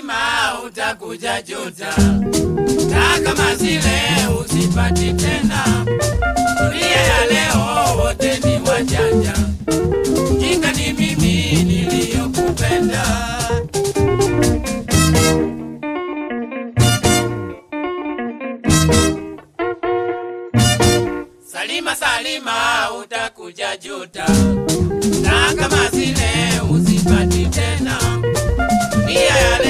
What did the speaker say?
mlima utakuja juta, na kama zile usipati tena. Dunia ya leo wote ni wajanja, jika ni mimi niliyokupenda. Salima, Salima utakuja juta, na kama zile usipati tena. Dunia ya leo